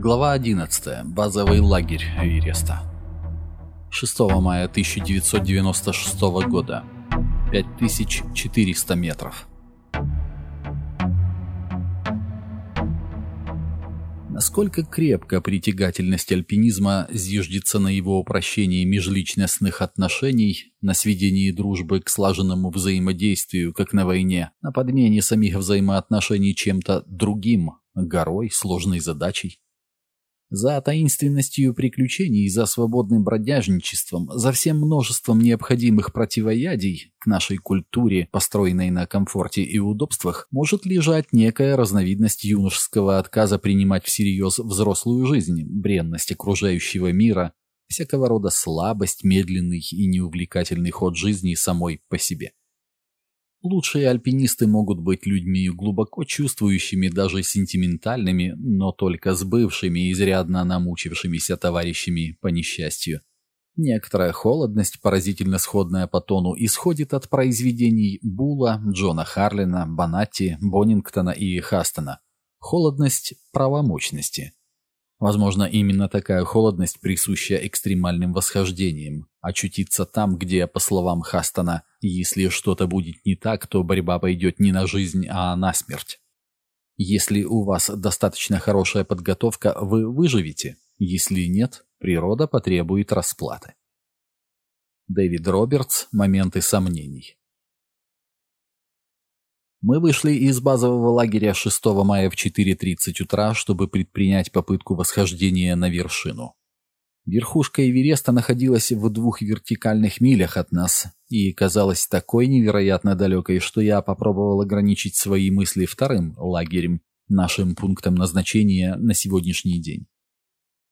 Глава 11. Базовый лагерь Эвереста. 6 мая 1996 года. 5400 метров. Насколько крепко притягательность альпинизма зиждется на его упрощении межличностных отношений, на сведении дружбы к слаженному взаимодействию, как на войне, на подмене самих взаимоотношений чем-то другим, горой, сложной задачей. За таинственностью приключений, за свободным бродяжничеством, за всем множеством необходимых противоядий к нашей культуре, построенной на комфорте и удобствах, может лежать некая разновидность юношеского отказа принимать всерьез взрослую жизнь, бренность окружающего мира, всякого рода слабость, медленный и неувлекательный ход жизни самой по себе. Лучшие альпинисты могут быть людьми глубоко чувствующими, даже сентиментальными, но только с бывшими, изрядно намучившимися товарищами по несчастью. Некоторая холодность, поразительно сходная по тону, исходит от произведений Була, Джона Харлина, Банатти, Боннингтона и Хастона. Холодность правомочности. Возможно, именно такая холодность присуща экстремальным восхождениям. Очутиться там, где, по словам Хастона, если что-то будет не так, то борьба пойдет не на жизнь, а на смерть. Если у вас достаточно хорошая подготовка, вы выживете. Если нет, природа потребует расплаты. Дэвид Робертс. Моменты сомнений. Мы вышли из базового лагеря 6 мая в 4.30 утра, чтобы предпринять попытку восхождения на вершину. Верхушка Эвереста находилась в двух вертикальных милях от нас и казалась такой невероятно далекой, что я попробовал ограничить свои мысли вторым лагерем, нашим пунктом назначения на сегодняшний день.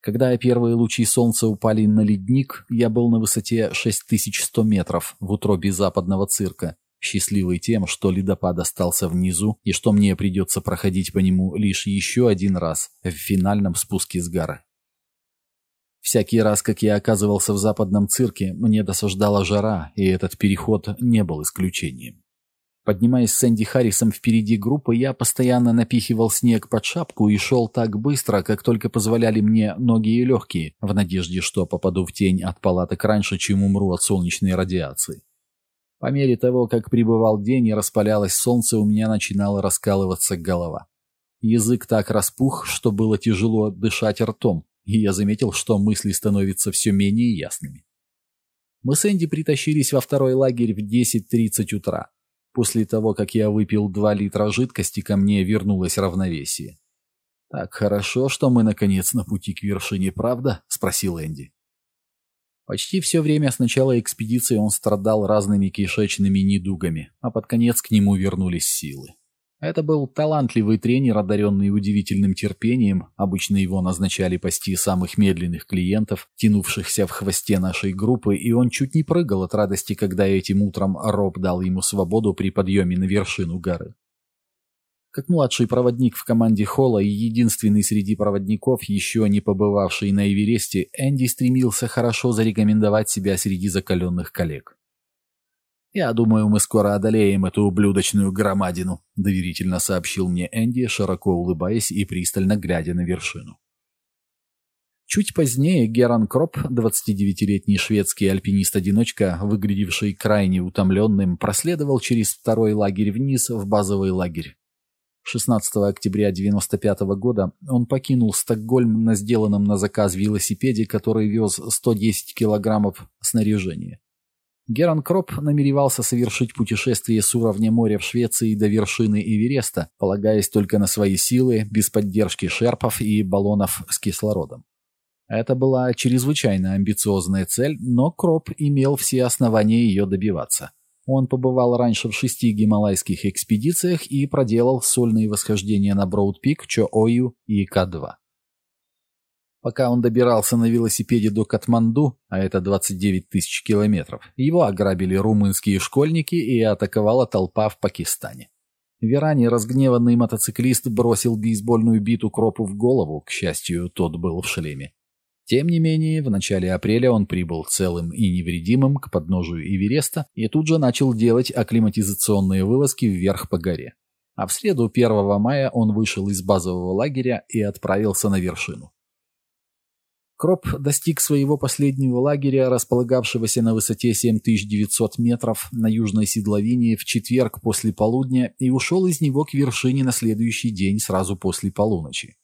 Когда первые лучи солнца упали на ледник, я был на высоте 6100 метров в утробе западного цирка, счастливый тем, что ледопад остался внизу и что мне придется проходить по нему лишь еще один раз в финальном спуске с горы. Всякий раз, как я оказывался в западном цирке, мне досаждала жара, и этот переход не был исключением. Поднимаясь с Сэнди Харрисом впереди группы, я постоянно напихивал снег под шапку и шел так быстро, как только позволяли мне ноги и легкие, в надежде, что попаду в тень от палаток раньше, чем умру от солнечной радиации. По мере того, как прибывал день и распалялось солнце, у меня начинала раскалываться голова. Язык так распух, что было тяжело дышать ртом, и я заметил, что мысли становятся все менее ясными. Мы с Энди притащились во второй лагерь в 10.30 утра. После того, как я выпил 2 литра жидкости, ко мне вернулось равновесие. «Так хорошо, что мы, наконец, на пути к вершине, правда?» — спросил Энди. Почти все время с начала экспедиции он страдал разными кишечными недугами, а под конец к нему вернулись силы. Это был талантливый тренер, одаренный удивительным терпением. Обычно его назначали пасти самых медленных клиентов, тянувшихся в хвосте нашей группы, и он чуть не прыгал от радости, когда этим утром Роб дал ему свободу при подъеме на вершину горы. Как младший проводник в команде Холла и единственный среди проводников, еще не побывавший на Эвересте, Энди стремился хорошо зарекомендовать себя среди закаленных коллег. «Я думаю, мы скоро одолеем эту ублюдочную громадину», — доверительно сообщил мне Энди, широко улыбаясь и пристально глядя на вершину. Чуть позднее Геран Кроп, 29-летний шведский альпинист-одиночка, выглядевший крайне утомленным, проследовал через второй лагерь вниз в базовый лагерь. 16 октября 1995 года он покинул Стокгольм на сделанном на заказ велосипеде, который вез 110 килограммов снаряжения. Геран Кроп намеревался совершить путешествие с уровня моря в Швеции до вершины Эвереста, полагаясь только на свои силы, без поддержки шерпов и баллонов с кислородом. Это была чрезвычайно амбициозная цель, но Кроп имел все основания ее добиваться. Он побывал раньше в шести гималайских экспедициях и проделал сольные восхождения на Броуд-Пик, Чо-Ою и К-2. Пока он добирался на велосипеде до Катманду, а это 29 тысяч километров, его ограбили румынские школьники и атаковала толпа в Пакистане. В Иране разгневанный мотоциклист бросил бейсбольную биту Кропу в голову, к счастью, тот был в шлеме. Тем не менее, в начале апреля он прибыл целым и невредимым к подножию Эвереста и тут же начал делать акклиматизационные вылазки вверх по горе. А в среду 1 мая он вышел из базового лагеря и отправился на вершину. Кроп достиг своего последнего лагеря, располагавшегося на высоте 7900 метров на южной седловине в четверг после полудня и ушел из него к вершине на следующий день сразу после полуночи.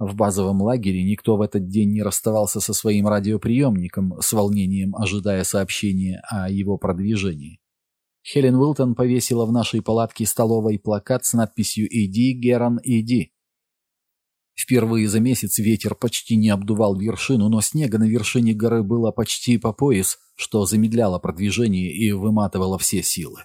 В базовом лагере никто в этот день не расставался со своим радиоприемником, с волнением ожидая сообщения о его продвижении. Хелен Уилтон повесила в нашей палатке столовой плакат с надписью «Иди, Геран, иди». Впервые за месяц ветер почти не обдувал вершину, но снега на вершине горы было почти по пояс, что замедляло продвижение и выматывало все силы.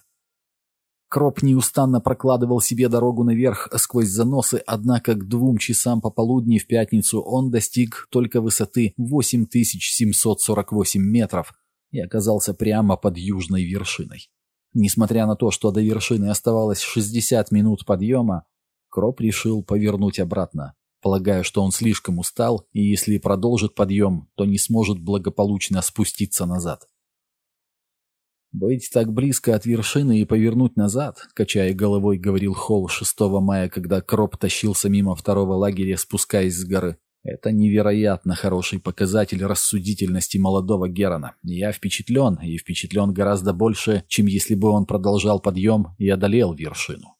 Кроп неустанно прокладывал себе дорогу наверх сквозь заносы, однако к двум часам пополудни в пятницу он достиг только высоты 8748 метров и оказался прямо под южной вершиной. Несмотря на то, что до вершины оставалось 60 минут подъема, Кроп решил повернуть обратно полагая, что он слишком устал, и если продолжит подъем, то не сможет благополучно спуститься назад. «Быть так близко от вершины и повернуть назад», — качая головой, говорил Холл 6 мая, когда Кроп тащился мимо второго лагеря, спускаясь с горы. «Это невероятно хороший показатель рассудительности молодого Герона. Я впечатлен, и впечатлен гораздо больше, чем если бы он продолжал подъем и одолел вершину».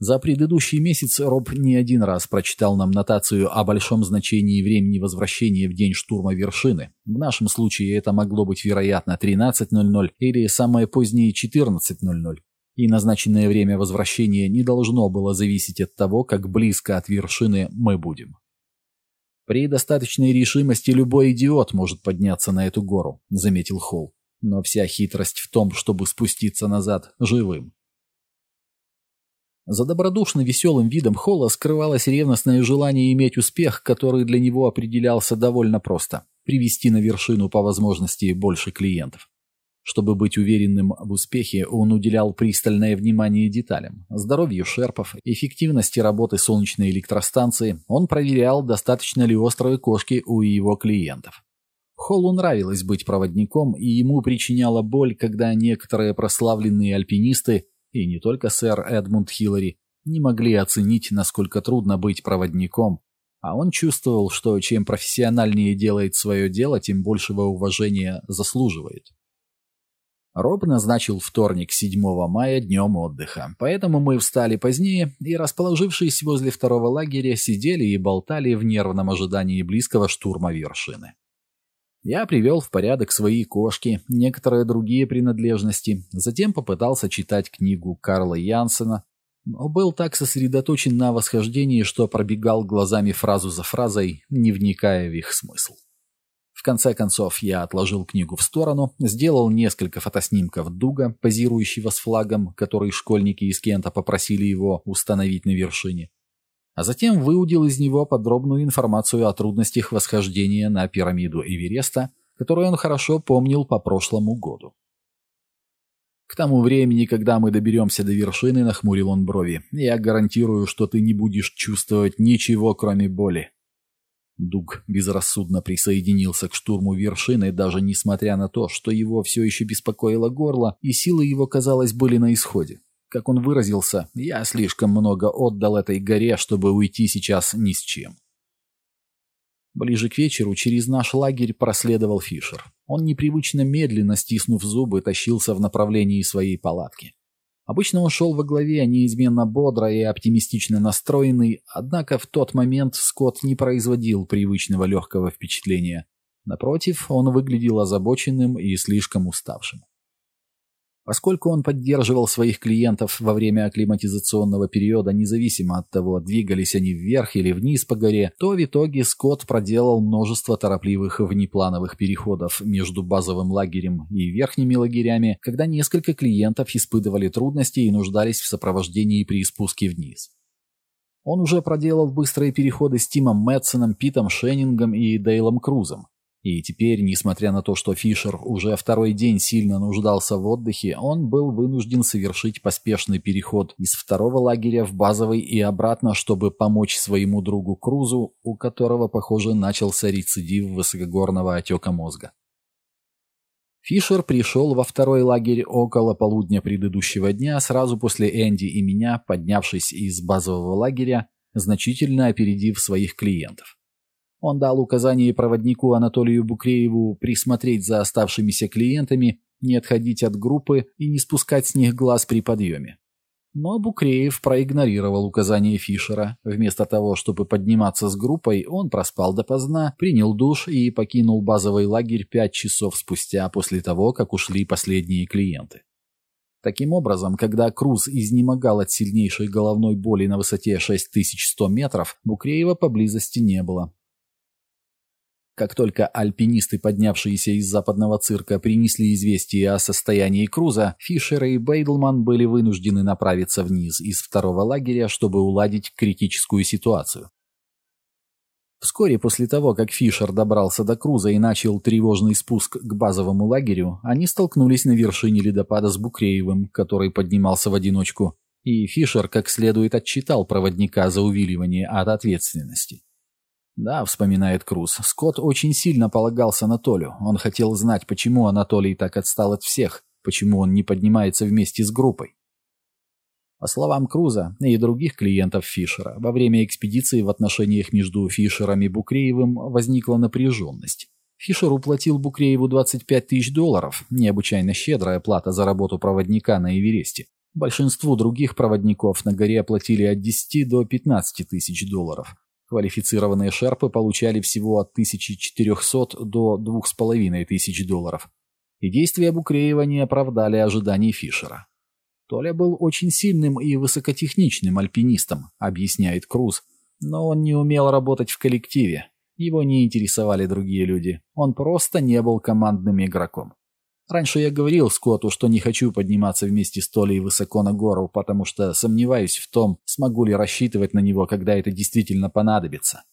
За предыдущий месяц Роб не один раз прочитал нам нотацию о большом значении времени возвращения в день штурма вершины. В нашем случае это могло быть, вероятно, 13.00 или самое позднее 14.00. И назначенное время возвращения не должно было зависеть от того, как близко от вершины мы будем. «При достаточной решимости любой идиот может подняться на эту гору», — заметил Холл. «Но вся хитрость в том, чтобы спуститься назад живым». За добродушно веселым видом Холла скрывалось ревностное желание иметь успех, который для него определялся довольно просто – привести на вершину по возможности больше клиентов. Чтобы быть уверенным в успехе, он уделял пристальное внимание деталям. Здоровью шерпов, эффективности работы солнечной электростанции, он проверял, достаточно ли острые кошки у его клиентов. Холлу нравилось быть проводником, и ему причиняла боль, когда некоторые прославленные альпинисты и не только сэр Эдмунд Хиллари, не могли оценить, насколько трудно быть проводником, а он чувствовал, что чем профессиональнее делает свое дело, тем большего уважения заслуживает. Роб назначил вторник 7 мая днем отдыха, поэтому мы встали позднее и, расположившись возле второго лагеря, сидели и болтали в нервном ожидании близкого штурма вершины. Я привел в порядок свои кошки, некоторые другие принадлежности, затем попытался читать книгу Карла Янсена, но был так сосредоточен на восхождении, что пробегал глазами фразу за фразой, не вникая в их смысл. В конце концов, я отложил книгу в сторону, сделал несколько фотоснимков Дуга, позирующего с флагом, который школьники из Кента попросили его установить на вершине, а затем выудил из него подробную информацию о трудностях восхождения на пирамиду Эвереста, которую он хорошо помнил по прошлому году. К тому времени, когда мы доберемся до вершины, нахмурил он брови, я гарантирую, что ты не будешь чувствовать ничего, кроме боли. Дуг безрассудно присоединился к штурму вершины, даже несмотря на то, что его все еще беспокоило горло, и силы его, казалось, были на исходе. Как он выразился, я слишком много отдал этой горе, чтобы уйти сейчас ни с чем. Ближе к вечеру через наш лагерь проследовал Фишер. Он непривычно медленно, стиснув зубы, тащился в направлении своей палатки. Обычно он шел во главе, неизменно бодро и оптимистично настроенный, однако в тот момент Скотт не производил привычного легкого впечатления. Напротив, он выглядел озабоченным и слишком уставшим. Поскольку он поддерживал своих клиентов во время акклиматизационного периода, независимо от того, двигались они вверх или вниз по горе, то в итоге Скотт проделал множество торопливых внеплановых переходов между базовым лагерем и верхними лагерями, когда несколько клиентов испытывали трудности и нуждались в сопровождении при спуске вниз. Он уже проделал быстрые переходы с Тимом Мэтсоном, Питом Шеннингом и Дейлом Крузом. И теперь, несмотря на то, что Фишер уже второй день сильно нуждался в отдыхе, он был вынужден совершить поспешный переход из второго лагеря в базовый и обратно, чтобы помочь своему другу Крузу, у которого, похоже, начался рецидив высокогорного отека мозга. Фишер пришел во второй лагерь около полудня предыдущего дня, сразу после Энди и меня, поднявшись из базового лагеря, значительно опередив своих клиентов. Он дал указание проводнику Анатолию Букрееву присмотреть за оставшимися клиентами, не отходить от группы и не спускать с них глаз при подъеме. Но Букреев проигнорировал указание Фишера. Вместо того, чтобы подниматься с группой, он проспал допоздна, принял душ и покинул базовый лагерь пять часов спустя после того, как ушли последние клиенты. Таким образом, когда Круз изнемогал от сильнейшей головной боли на высоте 6100 метров, Букреева поблизости не было. Как только альпинисты, поднявшиеся из западного цирка, принесли известие о состоянии Круза, Фишер и Бейдлман были вынуждены направиться вниз из второго лагеря, чтобы уладить критическую ситуацию. Вскоре после того, как Фишер добрался до Круза и начал тревожный спуск к базовому лагерю, они столкнулись на вершине ледопада с Букреевым, который поднимался в одиночку, и Фишер как следует отчитал проводника за увиливание от ответственности. Да, вспоминает Круз, Скотт очень сильно полагался на Толю. Он хотел знать, почему Анатолий так отстал от всех, почему он не поднимается вместе с группой. По словам Круза и других клиентов Фишера, во время экспедиции в отношениях между Фишером и Букреевым возникла напряженность. Фишер уплатил Букрееву 25 тысяч долларов, необычайно щедрая плата за работу проводника на Эвересте. Большинству других проводников на горе оплатили от 10 до 15 тысяч долларов. Квалифицированные шерпы получали всего от 1400 до 2500 долларов. И действия Букреева не оправдали ожиданий Фишера. Толя был очень сильным и высокотехничным альпинистом, объясняет Круз, но он не умел работать в коллективе. Его не интересовали другие люди. Он просто не был командным игроком. Раньше я говорил Скотту, что не хочу подниматься вместе с Толей высоко на гору, потому что сомневаюсь в том, смогу ли рассчитывать на него, когда это действительно понадобится.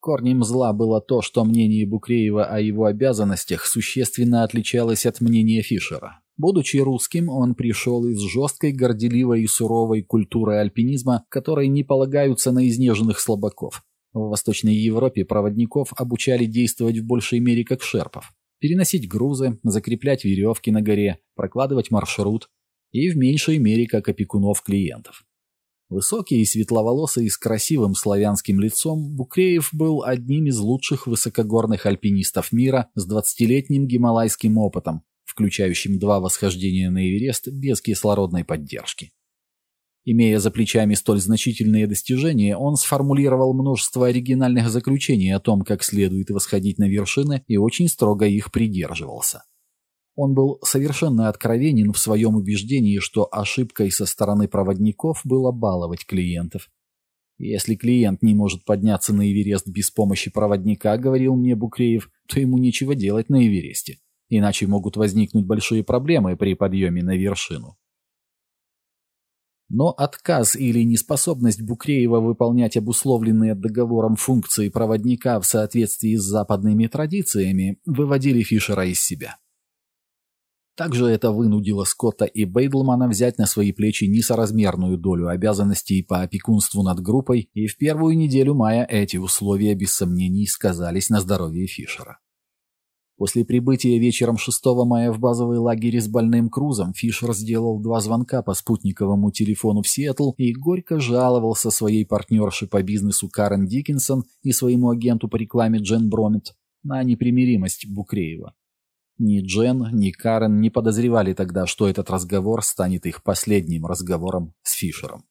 Корнем зла было то, что мнение Букреева о его обязанностях существенно отличалось от мнения Фишера. Будучи русским, он пришел из жесткой, горделивой и суровой культуры альпинизма, которой не полагаются на изнеженных слабаков. В Восточной Европе проводников обучали действовать в большей мере как шерпов переносить грузы, закреплять веревки на горе, прокладывать маршрут и в меньшей мере как опекунов клиентов. Высокий и светловолосый с красивым славянским лицом, Букреев был одним из лучших высокогорных альпинистов мира с 20-летним гималайским опытом, включающим два восхождения на Эверест без кислородной поддержки. Имея за плечами столь значительные достижения, он сформулировал множество оригинальных заключений о том, как следует восходить на вершины, и очень строго их придерживался. Он был совершенно откровенен в своем убеждении, что ошибкой со стороны проводников было баловать клиентов. «Если клиент не может подняться на Эверест без помощи проводника, — говорил мне Букреев, — то ему нечего делать на Эвересте, иначе могут возникнуть большие проблемы при подъеме на вершину». Но отказ или неспособность Букреева выполнять обусловленные договором функции проводника в соответствии с западными традициями выводили Фишера из себя. Также это вынудило Скотта и Бейдлмана взять на свои плечи несоразмерную долю обязанностей по опекунству над группой, и в первую неделю мая эти условия без сомнений сказались на здоровье Фишера. После прибытия вечером 6 мая в базовый лагерь с больным Крузом Фишер сделал два звонка по спутниковому телефону в Сиэтл и горько жаловался своей партнерше по бизнесу Карен Диккенсон и своему агенту по рекламе Джен Бромит на непримиримость Букреева. Ни Джен, ни Карен не подозревали тогда, что этот разговор станет их последним разговором с Фишером.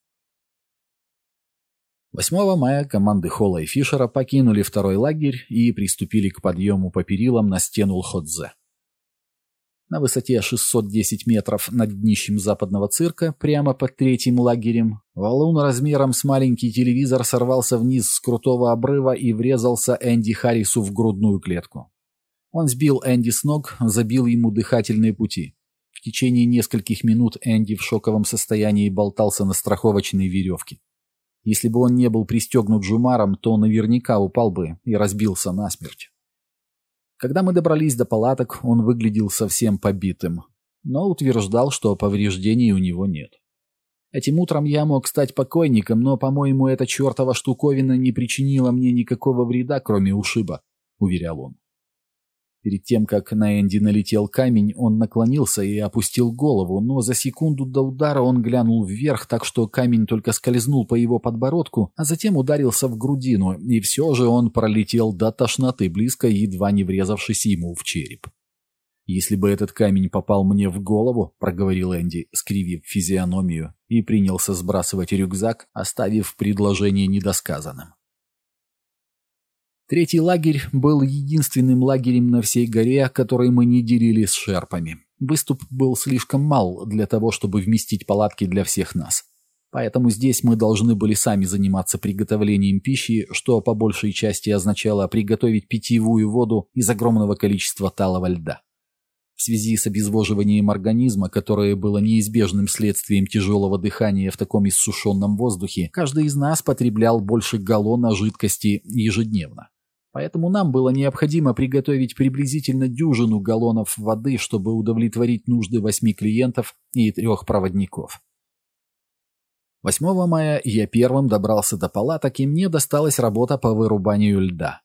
8 мая команды Холла и Фишера покинули второй лагерь и приступили к подъему по перилам на стену Лходзе. На высоте 610 метров над днищем западного цирка, прямо под третьим лагерем, валун размером с маленький телевизор сорвался вниз с крутого обрыва и врезался Энди Харрису в грудную клетку. Он сбил Энди с ног, забил ему дыхательные пути. В течение нескольких минут Энди в шоковом состоянии болтался на страховочной веревке. Если бы он не был пристегнут жумаром, то наверняка упал бы и разбился насмерть. Когда мы добрались до палаток, он выглядел совсем побитым, но утверждал, что повреждений у него нет. Этим утром я мог стать покойником, но, по-моему, эта чертова штуковина не причинила мне никакого вреда, кроме ушиба, — уверял он. Перед тем, как на Энди налетел камень, он наклонился и опустил голову, но за секунду до удара он глянул вверх, так что камень только скользнул по его подбородку, а затем ударился в грудину, и все же он пролетел до тошноты близко, едва не врезавшись ему в череп. «Если бы этот камень попал мне в голову», — проговорил Энди, скривив физиономию, и принялся сбрасывать рюкзак, оставив предложение недосказанным. Третий лагерь был единственным лагерем на всей горе, который мы не делили с шерпами. Выступ был слишком мал для того, чтобы вместить палатки для всех нас. Поэтому здесь мы должны были сами заниматься приготовлением пищи, что по большей части означало приготовить питьевую воду из огромного количества талого льда. В связи с обезвоживанием организма, которое было неизбежным следствием тяжелого дыхания в таком иссушенном воздухе, каждый из нас потреблял больше галлона жидкости ежедневно. Поэтому нам было необходимо приготовить приблизительно дюжину галлонов воды, чтобы удовлетворить нужды восьми клиентов и трех проводников. 8 мая я первым добрался до палаток, и мне досталась работа по вырубанию льда.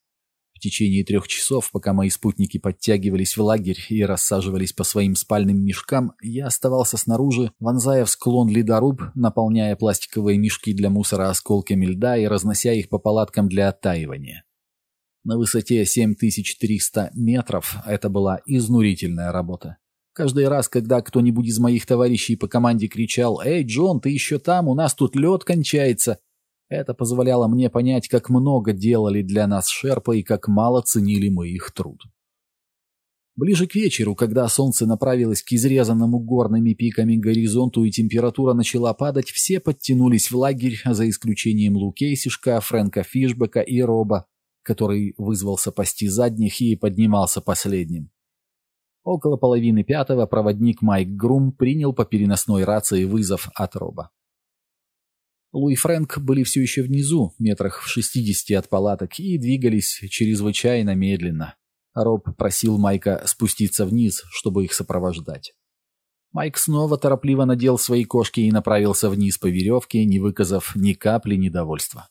В течение трех часов, пока мои спутники подтягивались в лагерь и рассаживались по своим спальным мешкам, я оставался снаружи, вонзая в склон ледоруб, наполняя пластиковые мешки для мусора осколками льда и разнося их по палаткам для оттаивания. На высоте 7300 метров это была изнурительная работа. Каждый раз, когда кто-нибудь из моих товарищей по команде кричал «Эй, Джон, ты еще там? У нас тут лед кончается!» Это позволяло мне понять, как много делали для нас шерпа и как мало ценили мы их труд. Ближе к вечеру, когда солнце направилось к изрезанному горными пиками горизонту и температура начала падать, все подтянулись в лагерь, за исключением Лу Кейсишка, Фрэнка Фишбека и Роба, который вызвался пасти задних и поднимался последним. Около половины пятого проводник Майк Грум принял по переносной рации вызов от Роба. Лу и Фрэнк были все еще внизу, метрах в шестидесяти от палаток, и двигались чрезвычайно медленно. Роб просил Майка спуститься вниз, чтобы их сопровождать. Майк снова торопливо надел свои кошки и направился вниз по веревке, не выказав ни капли недовольства.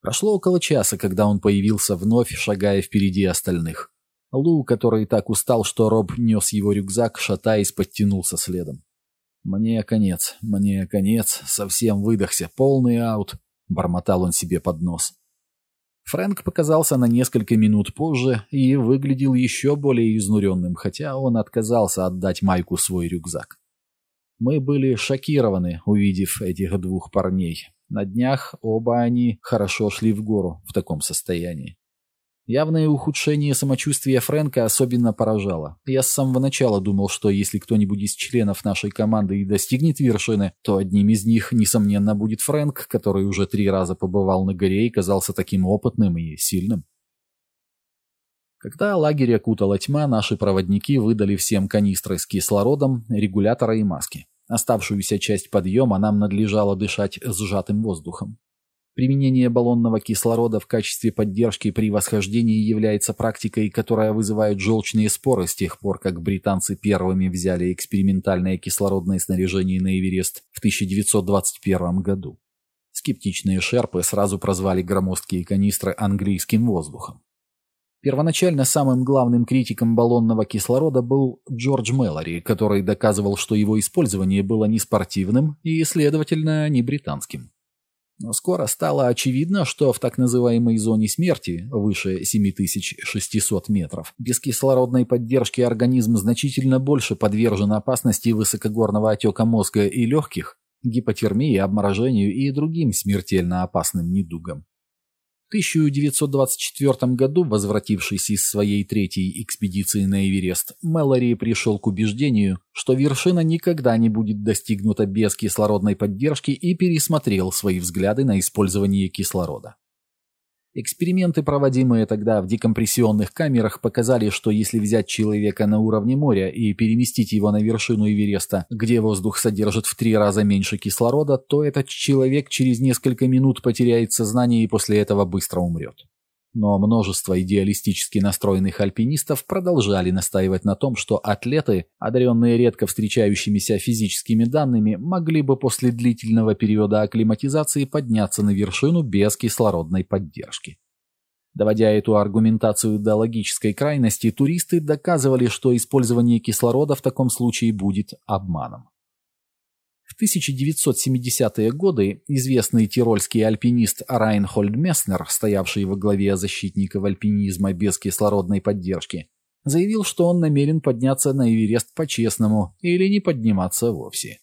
Прошло около часа, когда он появился вновь, шагая впереди остальных. Лу, который так устал, что Роб нес его рюкзак, шатаясь, подтянулся следом. «Мне конец, мне конец, совсем выдохся, полный аут», — бормотал он себе под нос. Фрэнк показался на несколько минут позже и выглядел еще более изнуренным, хотя он отказался отдать Майку свой рюкзак. Мы были шокированы, увидев этих двух парней. На днях оба они хорошо шли в гору в таком состоянии. Явное ухудшение самочувствия Фрэнка особенно поражало. Я с самого начала думал, что если кто-нибудь из членов нашей команды и достигнет вершины, то одним из них, несомненно, будет Фрэнк, который уже три раза побывал на горе и казался таким опытным и сильным. Когда лагерь окутала тьма, наши проводники выдали всем канистры с кислородом, регуляторы и маски. Оставшуюся часть подъема нам надлежало дышать сжатым воздухом. Применение баллонного кислорода в качестве поддержки при восхождении является практикой, которая вызывает желчные споры с тех пор, как британцы первыми взяли экспериментальное кислородное снаряжение на Эверест в 1921 году. Скептичные шерпы сразу прозвали громоздкие канистры английским воздухом. Первоначально самым главным критиком баллонного кислорода был Джордж Мэлори, который доказывал, что его использование было не спортивным и, следовательно, не британским. Но скоро стало очевидно, что в так называемой зоне смерти, выше 7600 метров, без кислородной поддержки организм значительно больше подвержен опасности высокогорного отека мозга и легких, гипотермии, обморожению и другим смертельно опасным недугам. В 1924 году, возвратившись из своей третьей экспедиции на Эверест, Мэлори пришел к убеждению, что вершина никогда не будет достигнута без кислородной поддержки и пересмотрел свои взгляды на использование кислорода. Эксперименты, проводимые тогда в декомпрессионных камерах, показали, что если взять человека на уровне моря и переместить его на вершину Эвереста, где воздух содержит в три раза меньше кислорода, то этот человек через несколько минут потеряет сознание и после этого быстро умрет. Но множество идеалистически настроенных альпинистов продолжали настаивать на том, что атлеты, одаренные редко встречающимися физическими данными, могли бы после длительного периода акклиматизации подняться на вершину без кислородной поддержки. Доводя эту аргументацию до логической крайности, туристы доказывали, что использование кислорода в таком случае будет обманом. В 1970-е годы известный тирольский альпинист Райнхольд Месснер, стоявший во главе защитников альпинизма без кислородной поддержки, заявил, что он намерен подняться на Эверест по-честному или не подниматься вовсе.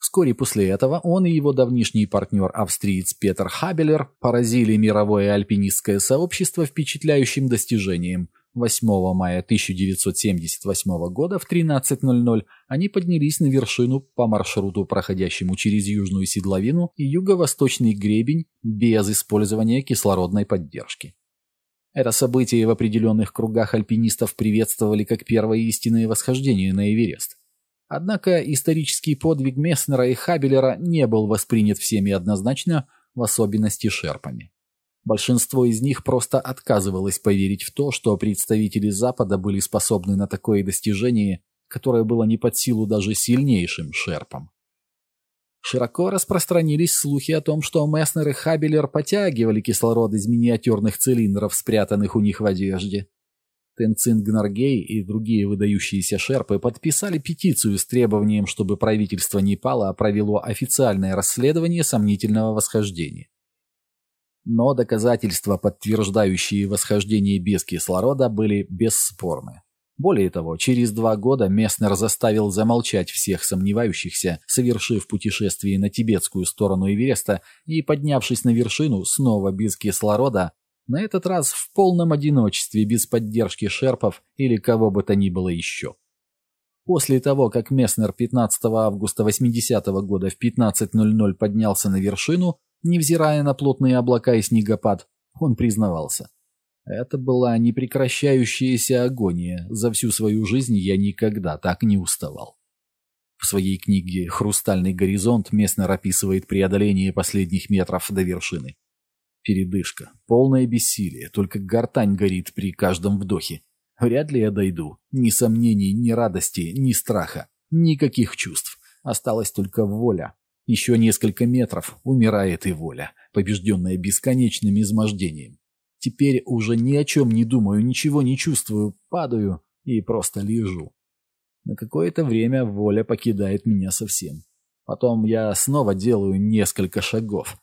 Вскоре после этого он и его давнишний партнер австриец Петер Хабелер поразили мировое альпинистское сообщество впечатляющим достижением. 8 мая 1978 года в 13.00 они поднялись на вершину по маршруту, проходящему через Южную Седловину и Юго-Восточный гребень без использования кислородной поддержки. Это событие в определенных кругах альпинистов приветствовали как первое истинное восхождение на Эверест. Однако исторический подвиг Месснера и Хабелера не был воспринят всеми однозначно, в особенности шерпами. Большинство из них просто отказывалось поверить в то, что представители Запада были способны на такое достижение, которое было не под силу даже сильнейшим шерпам. Широко распространились слухи о том, что Месснер и Хабелер потягивали кислород из миниатюрных цилиндров, спрятанных у них в одежде. Тенцин Гнаргей и другие выдающиеся шерпы подписали петицию с требованием, чтобы правительство Непала провело официальное расследование сомнительного восхождения. Но доказательства, подтверждающие восхождение без кислорода, были бесспорны. Более того, через два года Месснер заставил замолчать всех сомневающихся, совершив путешествие на тибетскую сторону Эвереста и, поднявшись на вершину, снова без кислорода, на этот раз в полном одиночестве, без поддержки шерпов или кого бы то ни было еще. После того, как Месснер 15 августа 80 -го года в 15.00 поднялся на вершину, невзирая на плотные облака и снегопад, он признавался. Это была непрекращающаяся агония. За всю свою жизнь я никогда так не уставал. В своей книге «Хрустальный горизонт» Месснер описывает преодоление последних метров до вершины. Передышка, полное бессилие, только гортань горит при каждом вдохе. Вряд ли я дойду. Ни сомнений, ни радости, ни страха. Никаких чувств. Осталась только воля. Еще несколько метров умирает и воля, побежденная бесконечным измождением. Теперь уже ни о чем не думаю, ничего не чувствую, падаю и просто лежу. На какое-то время воля покидает меня совсем. Потом я снова делаю несколько шагов.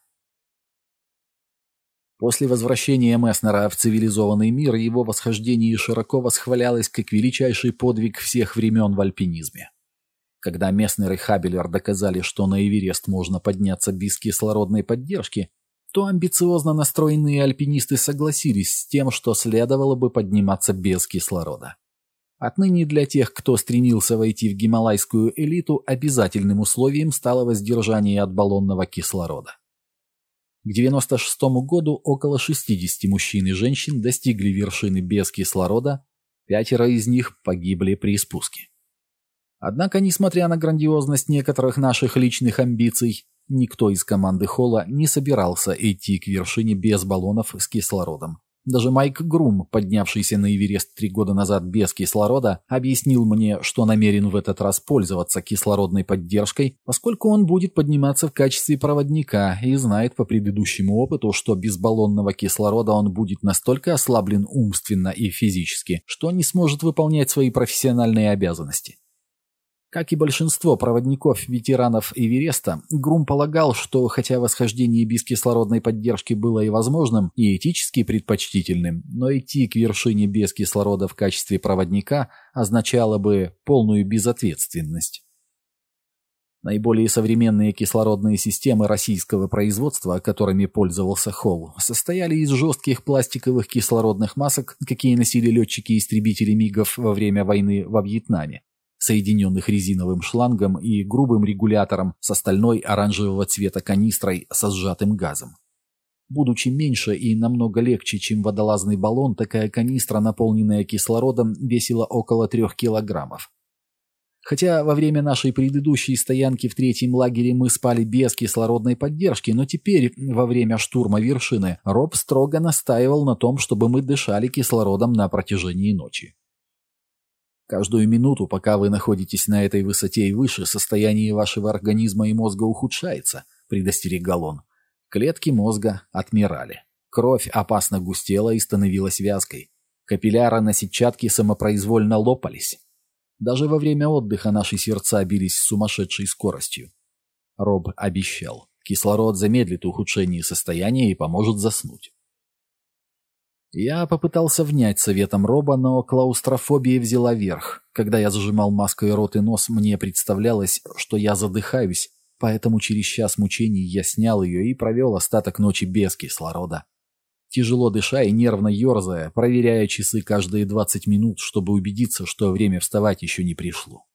После возвращения Месснера в цивилизованный мир его восхождение широко восхвалялось как величайший подвиг всех времен в альпинизме. Когда Месснер и Хабелер доказали, что на Эверест можно подняться без кислородной поддержки, то амбициозно настроенные альпинисты согласились с тем, что следовало бы подниматься без кислорода. Отныне для тех, кто стремился войти в гималайскую элиту, обязательным условием стало воздержание от баллонного кислорода. К 96 году около 60 мужчин и женщин достигли вершины без кислорода, пятеро из них погибли при спуске. Однако, несмотря на грандиозность некоторых наших личных амбиций, никто из команды Холла не собирался идти к вершине без баллонов с кислородом. Даже Майк Грум, поднявшийся на Эверест три года назад без кислорода, объяснил мне, что намерен в этот раз пользоваться кислородной поддержкой, поскольку он будет подниматься в качестве проводника и знает по предыдущему опыту, что без баллонного кислорода он будет настолько ослаблен умственно и физически, что не сможет выполнять свои профессиональные обязанности. Как и большинство проводников-ветеранов Эвереста, Грум полагал, что хотя восхождение без кислородной поддержки было и возможным, и этически предпочтительным, но идти к вершине без кислорода в качестве проводника означало бы полную безответственность. Наиболее современные кислородные системы российского производства, которыми пользовался Холл, состояли из жестких пластиковых кислородных масок, какие носили летчики-истребители МИГов во время войны во Вьетнаме соединенных резиновым шлангом и грубым регулятором с остальной оранжевого цвета канистрой со сжатым газом. Будучи меньше и намного легче, чем водолазный баллон, такая канистра, наполненная кислородом, весила около трех килограммов. Хотя во время нашей предыдущей стоянки в третьем лагере мы спали без кислородной поддержки, но теперь, во время штурма вершины, Роб строго настаивал на том, чтобы мы дышали кислородом на протяжении ночи. Каждую минуту, пока вы находитесь на этой высоте и выше, состояние вашего организма и мозга ухудшается, предостерегал он. Клетки мозга отмирали. Кровь опасно густела и становилась вязкой. Капилляры на сетчатке самопроизвольно лопались. Даже во время отдыха наши сердца бились с сумасшедшей скоростью. Роб обещал. Кислород замедлит ухудшение состояния и поможет заснуть. Я попытался внять советом Роба, но клаустрофобия взяла верх. Когда я зажимал маской рот и нос, мне представлялось, что я задыхаюсь, поэтому через час мучений я снял ее и провел остаток ночи без кислорода. Тяжело дыша и нервно ерзая, проверяя часы каждые 20 минут, чтобы убедиться, что время вставать еще не пришло.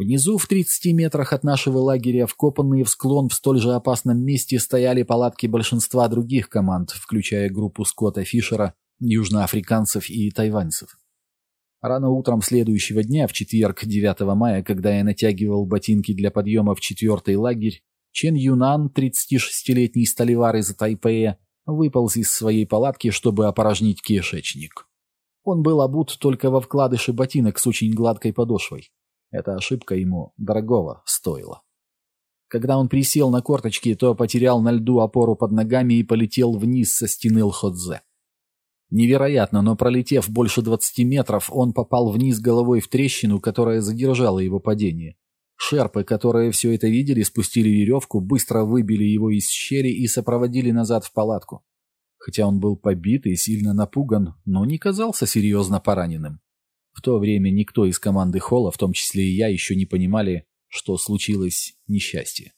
Внизу, в 30 метрах от нашего лагеря, вкопанные в склон в столь же опасном месте, стояли палатки большинства других команд, включая группу Скотта Фишера, южноафриканцев и тайваньцев. Рано утром следующего дня, в четверг, 9 мая, когда я натягивал ботинки для подъема в четвертый лагерь, Чен Юнан, 36-летний столевар из Тайпея, выполз из своей палатки, чтобы опорожнить кишечник. Он был обут только во вкладыши ботинок с очень гладкой подошвой. Эта ошибка ему дорогого стоила. Когда он присел на корточки, то потерял на льду опору под ногами и полетел вниз со стены Лходзе. Невероятно, но пролетев больше 20 метров, он попал вниз головой в трещину, которая задержала его падение. Шерпы, которые все это видели, спустили веревку, быстро выбили его из щели и сопроводили назад в палатку. Хотя он был побит и сильно напуган, но не казался серьезно пораненным. В то время никто из команды Холла, в том числе и я, еще не понимали, что случилось несчастье.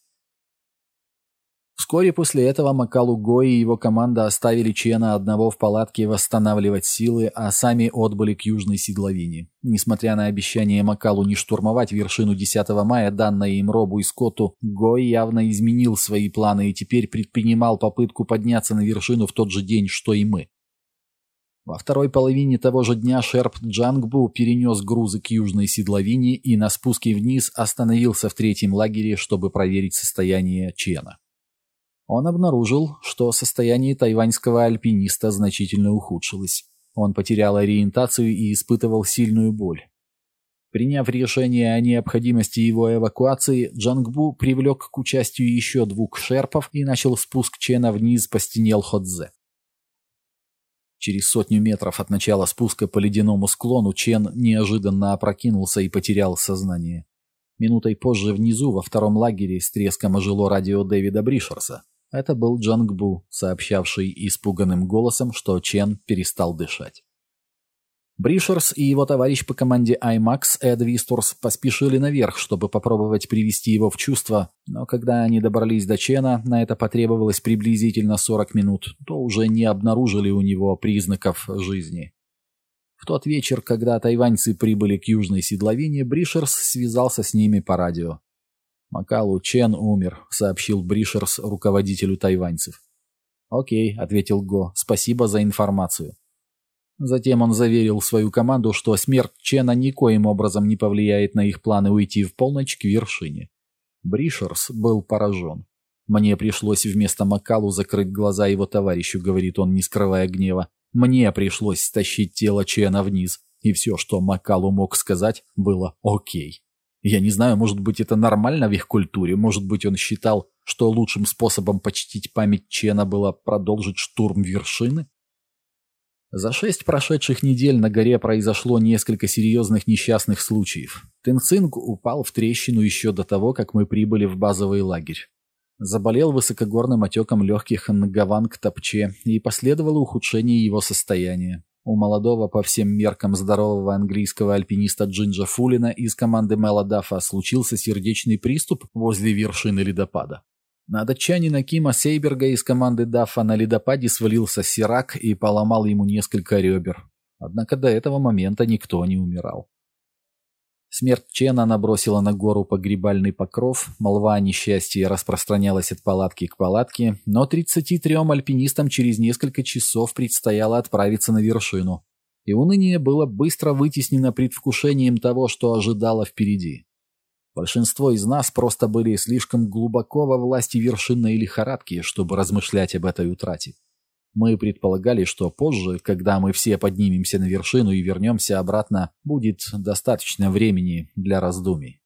Вскоре после этого Макалу Го и его команда оставили Чена одного в палатке восстанавливать силы, а сами отбыли к Южной Седловине. Несмотря на обещание Макалу не штурмовать вершину 10 мая, данное им Робу и Скотту, Го явно изменил свои планы и теперь предпринимал попытку подняться на вершину в тот же день, что и мы. Во второй половине того же дня Шерп Джангбу перенес грузы к южной седловине и на спуске вниз остановился в третьем лагере, чтобы проверить состояние Чена. Он обнаружил, что состояние тайваньского альпиниста значительно ухудшилось. Он потерял ориентацию и испытывал сильную боль. Приняв решение о необходимости его эвакуации, Джангбу привлек к участию еще двух шерпов и начал спуск Чена вниз по стене Лходзе. Через сотню метров от начала спуска по ледяному склону Чен неожиданно опрокинулся и потерял сознание. Минутой позже внизу, во втором лагере, с треском ожило радио Дэвида Бришерса. Это был Джангбу, сообщавший испуганным голосом, что Чен перестал дышать. Бришерс и его товарищ по команде IMAX Эд Висторс поспешили наверх, чтобы попробовать привести его в чувство, но когда они добрались до Чена, на это потребовалось приблизительно 40 минут, то уже не обнаружили у него признаков жизни. В тот вечер, когда тайваньцы прибыли к южной седловине, Бришерс связался с ними по радио. «Макалу Чен умер», — сообщил Бришерс руководителю тайваньцев. «Окей», — ответил Го, — «спасибо за информацию». Затем он заверил свою команду, что смерть Чена никоим образом не повлияет на их планы уйти в полночь к вершине. Бришерс был поражен. «Мне пришлось вместо Макалу закрыть глаза его товарищу», — говорит он, не скрывая гнева. «Мне пришлось стащить тело Чена вниз, и все, что Макалу мог сказать, было «окей». Я не знаю, может быть, это нормально в их культуре, может быть, он считал, что лучшим способом почтить память Чена было продолжить штурм вершины? За шесть прошедших недель на горе произошло несколько серьезных несчастных случаев. Тенцинг упал в трещину еще до того, как мы прибыли в базовый лагерь. Заболел высокогорным отеком легких Нгаванг Топче и последовало ухудшение его состояния. У молодого по всем меркам здорового английского альпиниста Джинджа Фулина из команды Мэла Даффа случился сердечный приступ возле вершины ледопада. На датчанина Кима Сейберга из команды Даффа на ледопаде свалился Сирак и поломал ему несколько ребер. Однако до этого момента никто не умирал. Смерть Чена набросила на гору погребальный покров, молва о несчастье распространялась от палатки к палатке, но 33 альпинистам через несколько часов предстояло отправиться на вершину. И уныние было быстро вытеснено предвкушением того, что ожидало впереди. Большинство из нас просто были слишком глубоко во власти вершинной лихорадки, чтобы размышлять об этой утрате. Мы предполагали, что позже, когда мы все поднимемся на вершину и вернемся обратно, будет достаточно времени для раздумий.